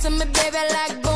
to me, baby, like boom.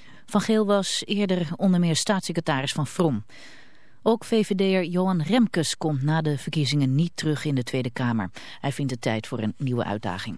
Van Geel was eerder onder meer staatssecretaris van Vrom. Ook VVD'er Johan Remkes komt na de verkiezingen niet terug in de Tweede Kamer. Hij vindt het tijd voor een nieuwe uitdaging.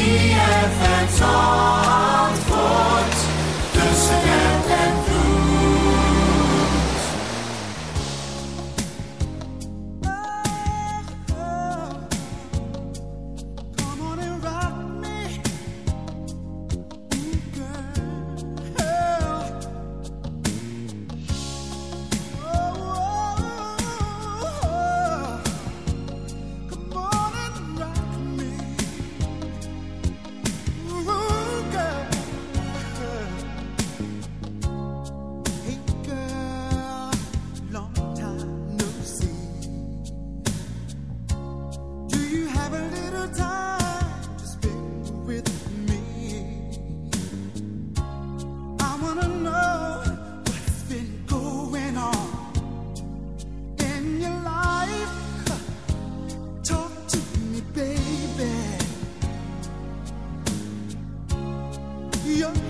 ZFM Zandvoort. Tussen canción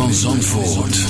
Van Zandvoort.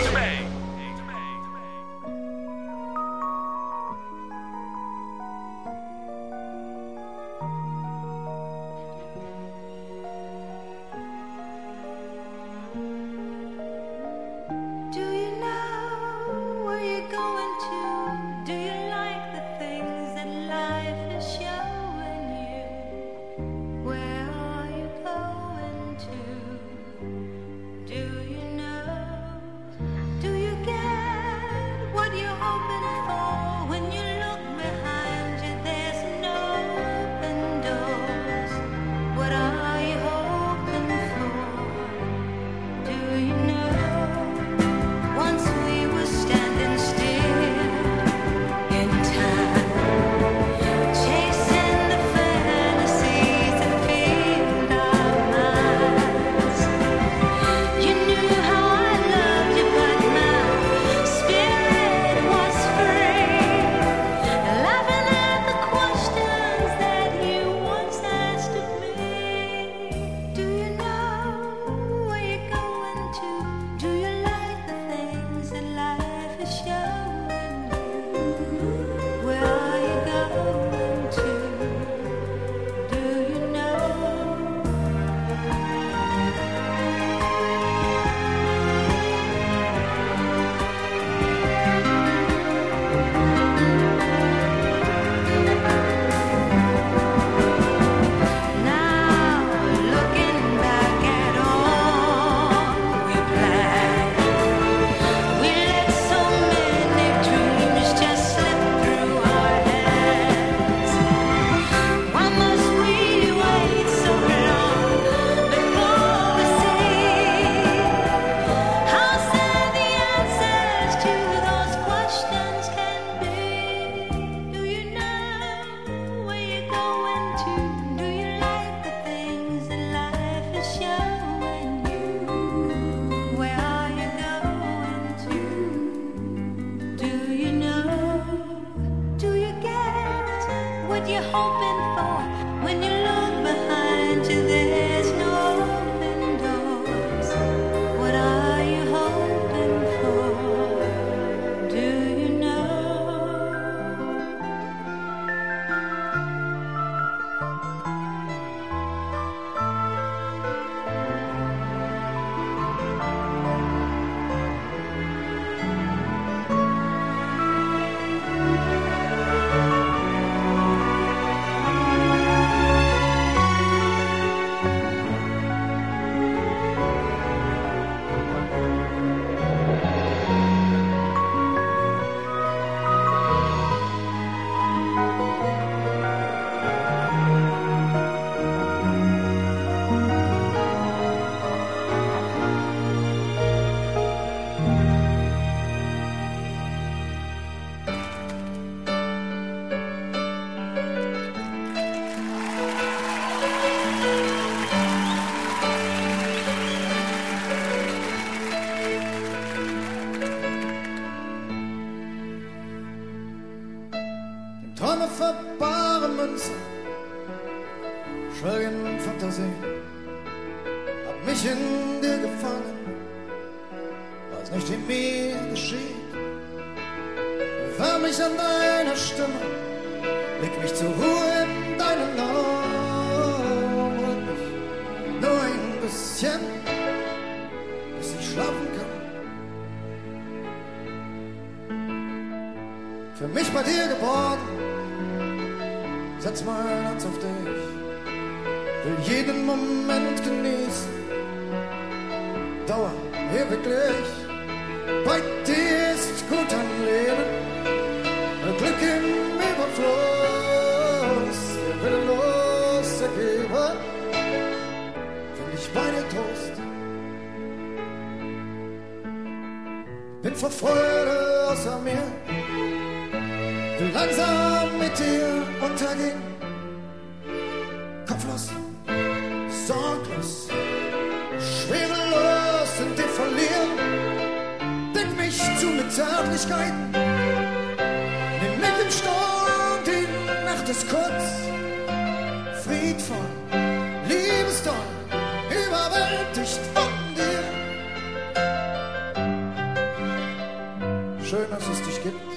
Leg mich zur Ruhe in deinen Arm und mich nur ein bisschen, bis ich schlafen kann. Für mich bei dir geboren, setz mein Herz auf dich, will jeden Moment genießen. Dauer ewiglich, bei dir ist gut ein Leben. nichts außer mir, will langsam mit dir untergehen. Kopflos, sorglos, schwerelos in dir verlieren. deck mich zu mit Zärtlichkeiten. es ist?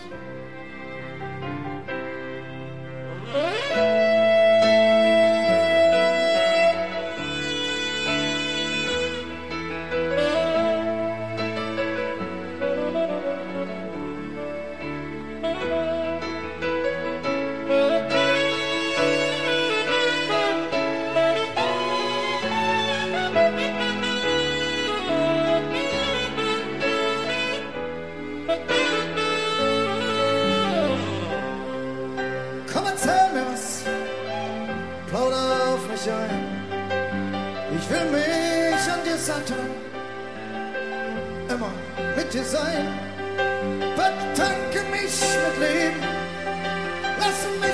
Bitte mit dir mich mit Leben, lass mich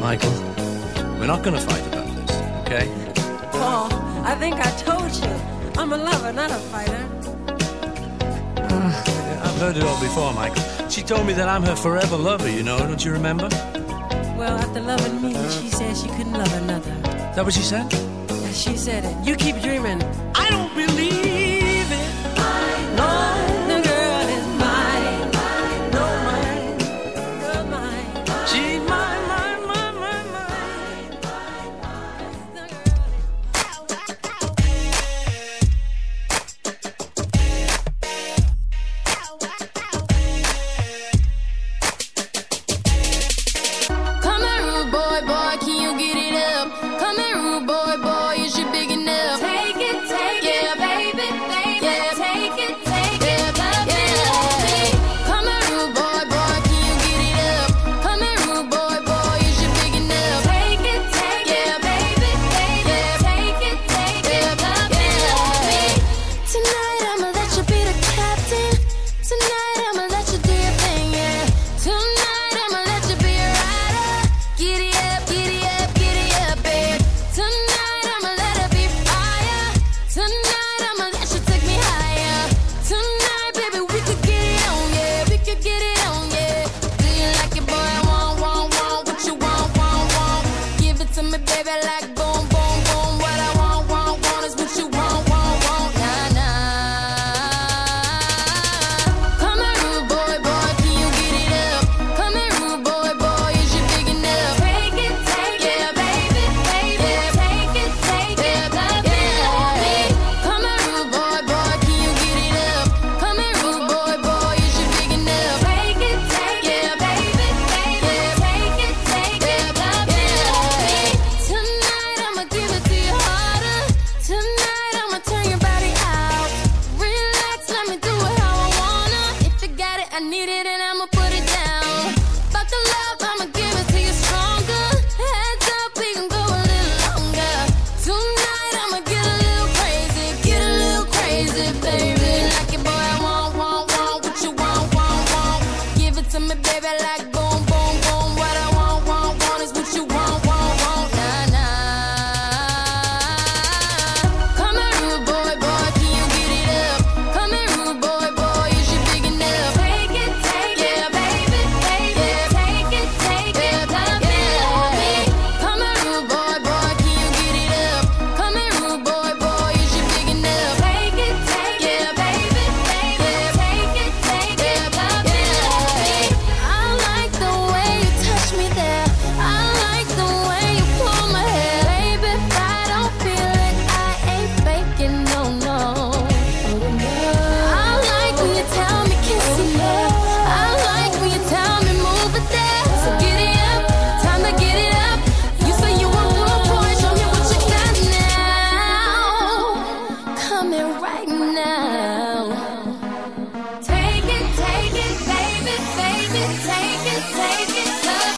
Michael, we're not going to fight about this, okay? Paul, I think I told you. I'm a lover, not a fighter. I've heard it all before, Michael. She told me that I'm her forever lover, you know, don't you remember? Well, after loving me, she said she couldn't love another. Is that what she said? Yeah, she said it. You keep dreaming. I don't believe.